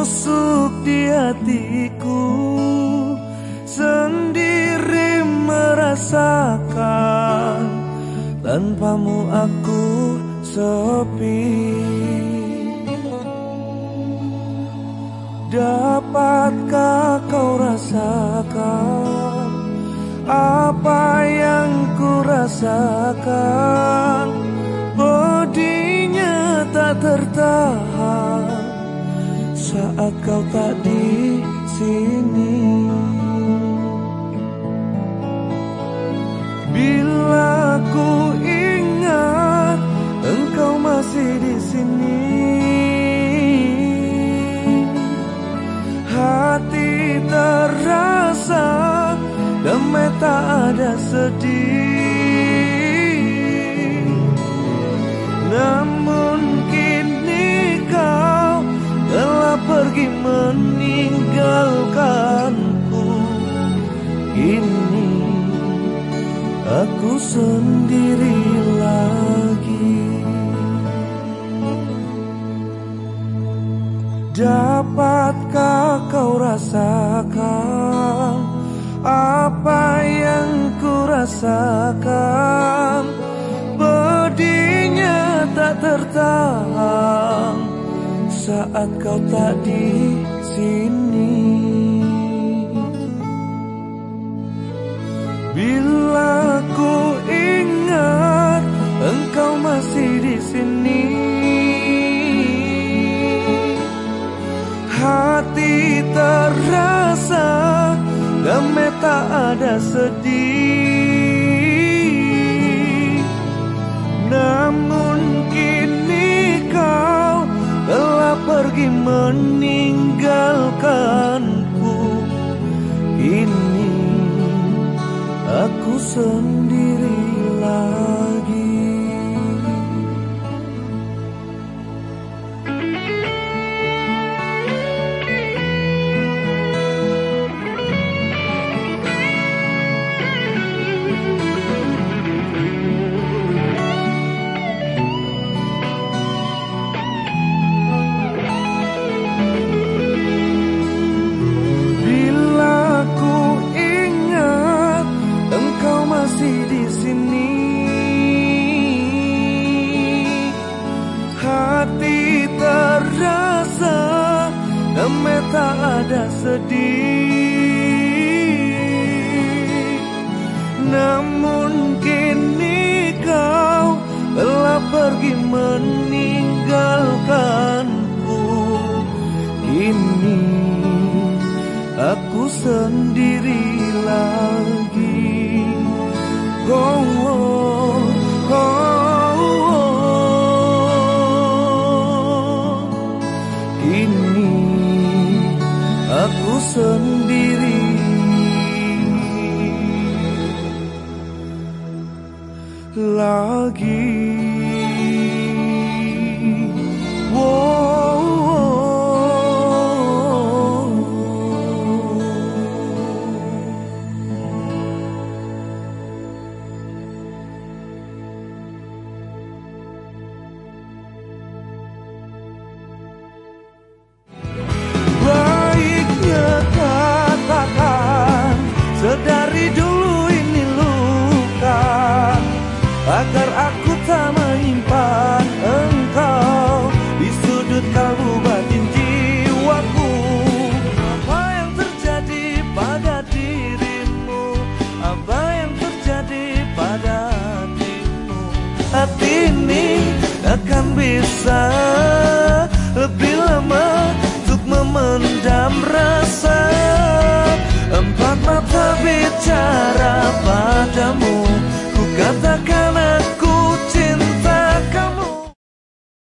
masuk di hatiku. Sendiri merasakan Tanpamu aku sepi. Dapatkah kau rasakan Apa yang ku rasakan Bodinya tak tertahan Saat kau tak di sini. Bila ku ingat engkau masih di sini Hati terasa damai tak ada sedih Kini aku sendiri lagi. Dapatkah kau rasakan apa yang ku rasakan Pedihnya tak tertahan saat kau tak di sini ada sedih. Namun kini kau telah pergi meninggalkanku. Kini aku sendiri di sini. Hati terasa damai tak ada sedih. Namun kini kau telah pergi meninggalkanku. Kini aku sendiri sendiri. Lagi dari dulu ini luka Agar aku tak menyimpan engkau Di sudut kau batin jiwaku. Apa yang terjadi pada dirimu? Apa yang terjadi pada hatimu? Hati ini akan bisa lebih lama Untuk memendam rasa. 찾아